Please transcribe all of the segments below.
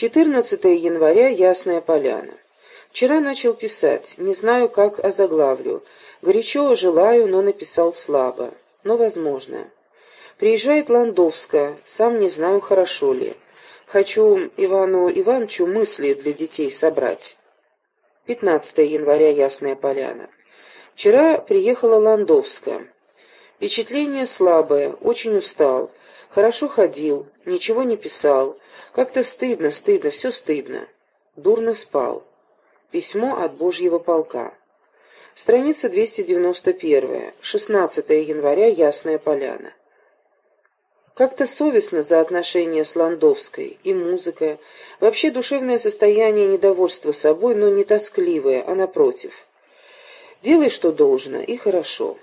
14 января, Ясная Поляна. Вчера начал писать, не знаю, как озаглавлю. Горячо желаю, но написал слабо. Но возможно. Приезжает Ландовская, сам не знаю, хорошо ли. Хочу Ивану Ивановичу мысли для детей собрать. 15 января, Ясная Поляна. Вчера приехала Ландовская. Впечатление слабое, очень устал. Хорошо ходил, ничего не писал. Как-то стыдно, стыдно, все стыдно. Дурно спал. Письмо от Божьего полка. Страница 291. 16 января. Ясная Поляна. Как-то совестно за отношения с Ландовской, и музыка, вообще душевное состояние недовольства собой, но не тоскливое, а напротив. Делай, что должно, и хорошо.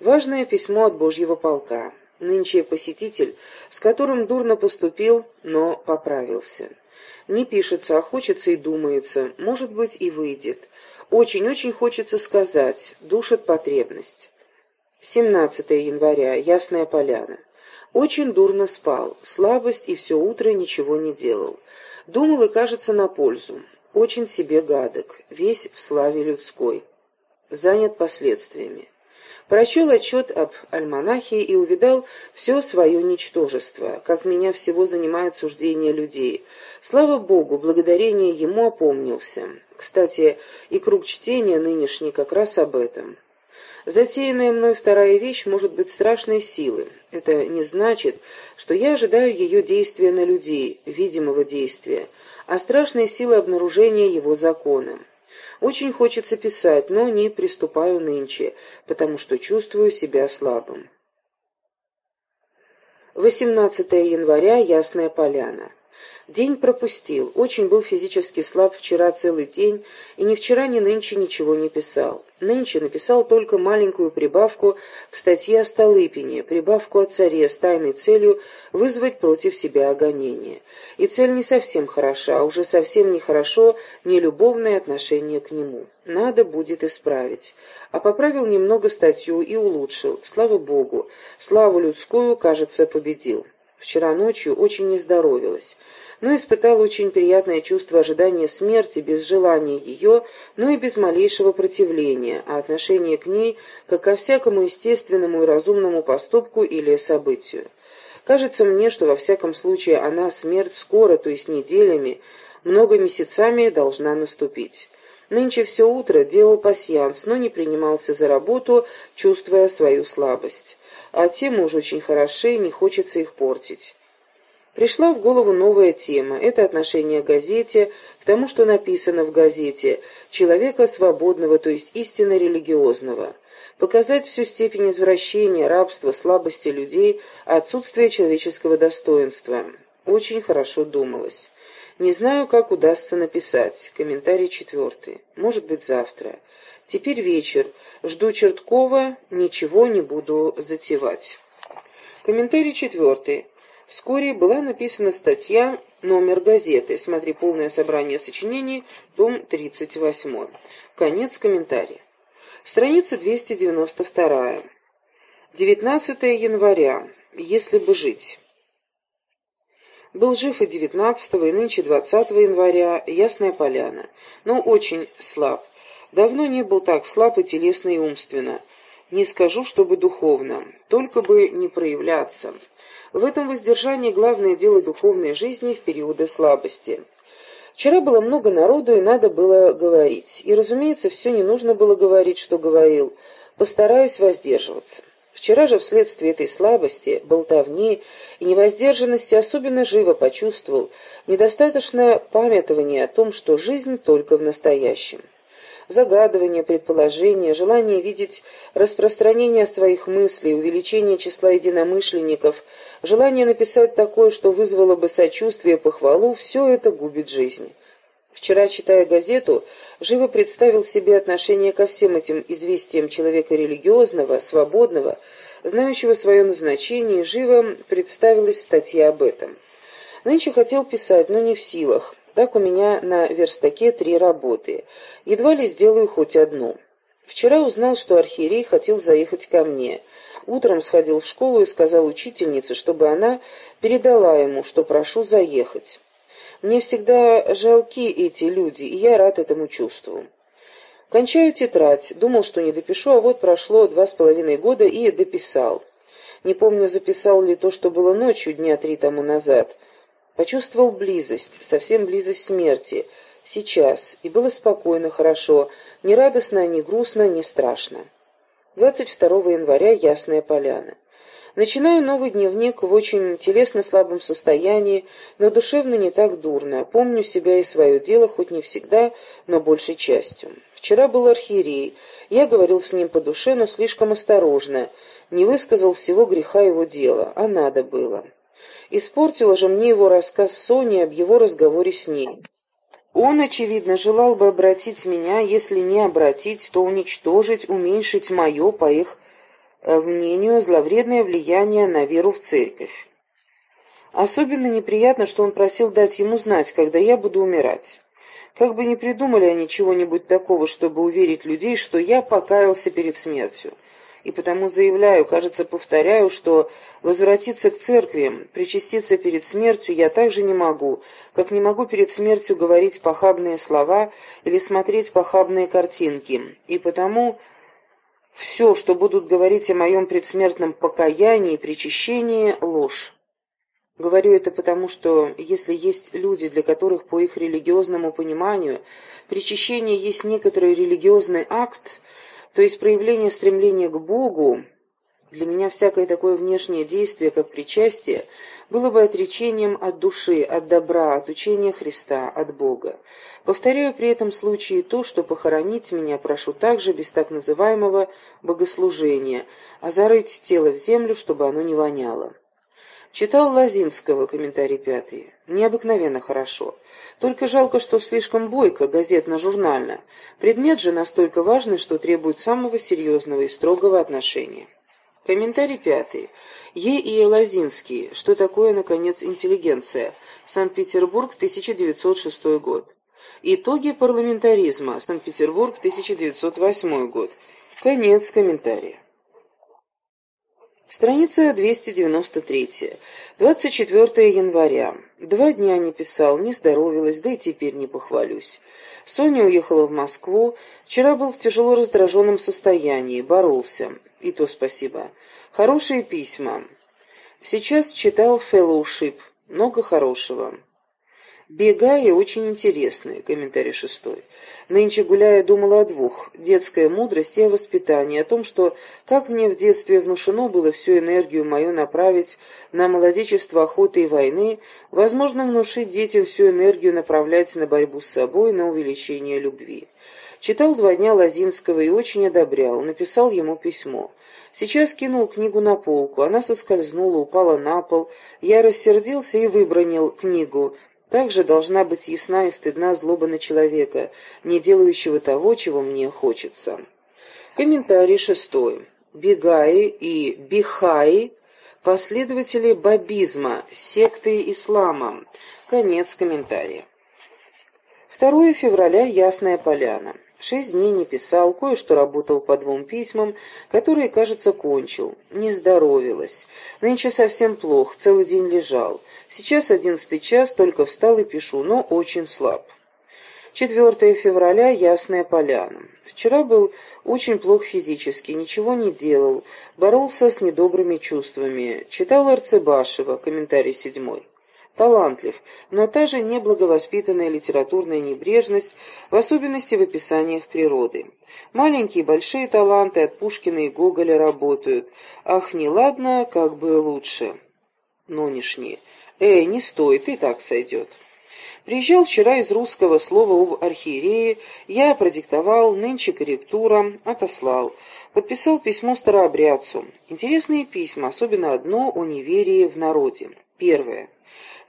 Важное письмо от Божьего полка. Нынче посетитель, с которым дурно поступил, но поправился. Не пишется, а хочется и думается, может быть и выйдет. Очень-очень хочется сказать, душит потребность. 17 января, Ясная Поляна. Очень дурно спал, слабость и все утро ничего не делал. Думал и, кажется, на пользу. Очень себе гадок, весь в славе людской. Занят последствиями. Прочел отчет об альманахе и увидал все свое ничтожество, как меня всего занимает суждение людей. Слава Богу, благодарение ему опомнился. Кстати, и круг чтения нынешний как раз об этом. Затеянная мной вторая вещь может быть страшной силы. Это не значит, что я ожидаю ее действия на людей, видимого действия, а страшной силы обнаружения его закона. Очень хочется писать, но не приступаю нынче, потому что чувствую себя слабым. 18 января, Ясная Поляна. День пропустил, очень был физически слаб вчера целый день, и ни вчера, ни нынче ничего не писал. Нынче написал только маленькую прибавку к статье о Столыпине, прибавку о царе с тайной целью вызвать против себя огонение. И цель не совсем хороша, а уже совсем нехорошо нелюбовное отношение к нему. Надо будет исправить. А поправил немного статью и улучшил. Слава Богу, славу людскую, кажется, победил. Вчера ночью очень не здоровилась но испытал очень приятное чувство ожидания смерти без желания ее, но и без малейшего противления, а отношение к ней, как ко всякому естественному и разумному поступку или событию. Кажется мне, что во всяком случае она, смерть, скоро, то есть неделями, много месяцами должна наступить. Нынче все утро делал пасьянс, но не принимался за работу, чувствуя свою слабость. А темы уж очень хороши, не хочется их портить. Пришла в голову новая тема. Это отношение к газете, к тому, что написано в газете, человека свободного, то есть истинно религиозного. Показать всю степень извращения, рабства, слабости людей, отсутствие человеческого достоинства. Очень хорошо думалось. Не знаю, как удастся написать. Комментарий четвертый. Может быть, завтра. Теперь вечер. Жду Черткова, ничего не буду затевать. Комментарий четвертый. Вскоре была написана статья «Номер газеты». Смотри полное собрание сочинений, том 38. Конец комментария. Страница 292. 19 января. Если бы жить. Был жив и 19 и нынче 20 января, Ясная Поляна, но очень слаб. Давно не был так слаб и телесно, и умственно. Не скажу, чтобы духовно, только бы не проявляться. В этом воздержании главное дело духовной жизни в периоды слабости. Вчера было много народу, и надо было говорить. И, разумеется, все не нужно было говорить, что говорил. Постараюсь воздерживаться. Вчера же вследствие этой слабости, болтовни и невоздержанности особенно живо почувствовал недостаточное памятование о том, что жизнь только в настоящем загадывание, предположение, желание видеть распространение своих мыслей, увеличение числа единомышленников, желание написать такое, что вызвало бы сочувствие, похвалу, все это губит жизнь. Вчера, читая газету, живо представил себе отношение ко всем этим известиям человека религиозного, свободного, знающего свое назначение, живо представилась статья об этом. Нынче хотел писать, но не в силах. Так у меня на верстаке три работы. Едва ли сделаю хоть одну. Вчера узнал, что архиерей хотел заехать ко мне. Утром сходил в школу и сказал учительнице, чтобы она передала ему, что прошу заехать. Мне всегда жалки эти люди, и я рад этому чувству. Кончаю тетрадь, думал, что не допишу, а вот прошло два с половиной года и дописал. Не помню, записал ли то, что было ночью дня три тому назад. Почувствовал близость, совсем близость смерти, сейчас, и было спокойно, хорошо, не радостно, не грустно, не страшно. 22 января, Ясная Поляна. Начинаю новый дневник в очень телесно слабом состоянии, но душевно не так дурно. Помню себя и свое дело, хоть не всегда, но большей частью. Вчера был архиерей. Я говорил с ним по душе, но слишком осторожно. Не высказал всего греха его дела, а надо было. Испортила же мне его рассказ Сони об его разговоре с ней. Он, очевидно, желал бы обратить меня, если не обратить, то уничтожить, уменьшить мое, по их мнению, зловредное влияние на веру в церковь. Особенно неприятно, что он просил дать ему знать, когда я буду умирать. Как бы ни придумали они чего-нибудь такого, чтобы уверить людей, что я покаялся перед смертью. И потому заявляю, кажется, повторяю, что возвратиться к церкви, причаститься перед смертью я также не могу, как не могу перед смертью говорить похабные слова или смотреть похабные картинки. И потому все, что будут говорить о моем предсмертном покаянии и причащении, — ложь. Говорю это потому, что если есть люди, для которых по их религиозному пониманию причащение есть некоторый религиозный акт, то есть проявление стремления к Богу, для меня всякое такое внешнее действие, как причастие, было бы отречением от души, от добра, от учения Христа, от Бога. Повторяю при этом случае то, что похоронить меня прошу также без так называемого богослужения, а зарыть тело в землю, чтобы оно не воняло. Читал Лазинского, комментарий пятый. Необыкновенно хорошо. Только жалко, что слишком бойко, газетно-журнально. Предмет же настолько важный, что требует самого серьезного и строгого отношения. Комментарий пятый. Е. И. Лозинский. Что такое, наконец, интеллигенция? Санкт-Петербург, 1906 год. Итоги парламентаризма. Санкт-Петербург, 1908 год. Конец комментария. Страница 293. 24 января. Два дня не писал, не здоровилась, да и теперь не похвалюсь. Соня уехала в Москву. Вчера был в тяжело раздраженном состоянии, боролся. И то спасибо. Хорошие письма. Сейчас читал «Фэллоушип». Много хорошего. Бегая очень интересные. Комментарий шестой. Нынче гуляя думала о двух. Детская мудрость и о воспитании. О том, что как мне в детстве внушено было всю энергию мою направить на молодечество охоты и войны, возможно внушить детям всю энергию направлять на борьбу с собой, на увеличение любви. Читал два дня Лозинского и очень одобрял. Написал ему письмо. Сейчас кинул книгу на полку. Она соскользнула, упала на пол. Я рассердился и выбронил книгу. Также должна быть ясна и стыдна злоба на человека, не делающего того, чего мне хочется. Комментарий шестой. Бегаи и Бихаи – последователи бабизма, секты ислама. Конец комментария. 2 февраля. Ясная поляна. Шесть дней не писал, кое-что работал по двум письмам, которые, кажется, кончил. Не здоровилась. Нынче совсем плохо, целый день лежал. Сейчас одиннадцатый час, только встал и пишу, но очень слаб. 4 февраля, Ясная Поляна. Вчера был очень плох физически, ничего не делал, боролся с недобрыми чувствами. Читал Арцебашева, комментарий седьмой талантлив, но та же неблаговоспитанная литературная небрежность, в особенности в описаниях природы. Маленькие и большие таланты от Пушкина и Гоголя работают. Ах, не ладно, как бы лучше. Нонешние. Эй, не стоит, и так сойдет. Приезжал вчера из русского слова об архиерее, я продиктовал, нынче корректура, отослал. Подписал письмо старообрядцу. Интересные письма, особенно одно о неверии в народе. Первое.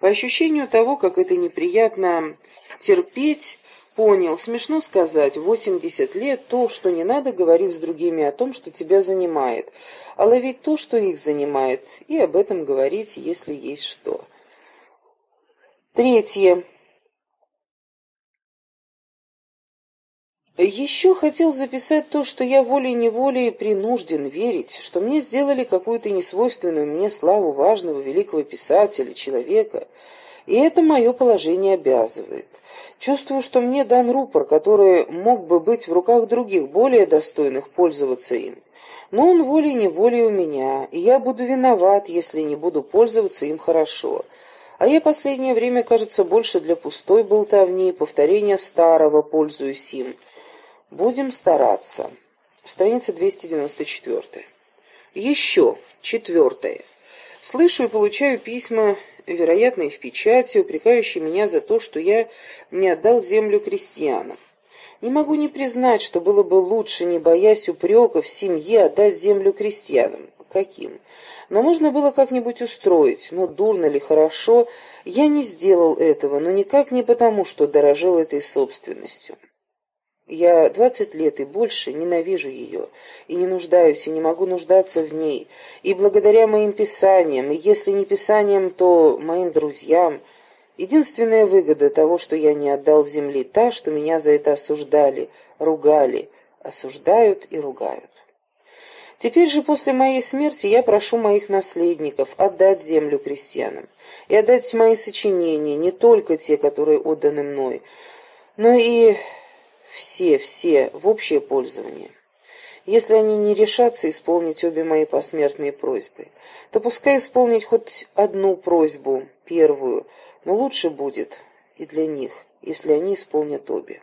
По ощущению того, как это неприятно терпеть, понял, смешно сказать, 80 лет то, что не надо говорить с другими о том, что тебя занимает, а ловить то, что их занимает, и об этом говорить, если есть что. Третье. Еще хотел записать то, что я волей-неволей принужден верить, что мне сделали какую-то несвойственную мне славу важного великого писателя, человека. И это мое положение обязывает. Чувствую, что мне дан рупор, который мог бы быть в руках других, более достойных пользоваться им. Но он волей-неволей у меня, и я буду виноват, если не буду пользоваться им хорошо. А я последнее время, кажется, больше для пустой болтовни, повторения старого, пользуюсь им. Будем стараться. Страница 294. Еще. Четвертое. Слышу и получаю письма, вероятно, и в печати, упрекающие меня за то, что я не отдал землю крестьянам. Не могу не признать, что было бы лучше, не боясь упреков, семье отдать землю крестьянам. Каким? Но можно было как-нибудь устроить, но дурно ли, хорошо, я не сделал этого, но никак не потому, что дорожил этой собственностью. Я двадцать лет и больше ненавижу ее, и не нуждаюсь, и не могу нуждаться в ней, и благодаря моим писаниям, и если не писаниям, то моим друзьям, единственная выгода того, что я не отдал земли, та, что меня за это осуждали, ругали, осуждают и ругают. Теперь же после моей смерти я прошу моих наследников отдать землю крестьянам и отдать мои сочинения, не только те, которые отданы мной, но и все, все, в общее пользование. Если они не решатся исполнить обе мои посмертные просьбы, то пускай исполнить хоть одну просьбу, первую, но лучше будет и для них, если они исполнят обе.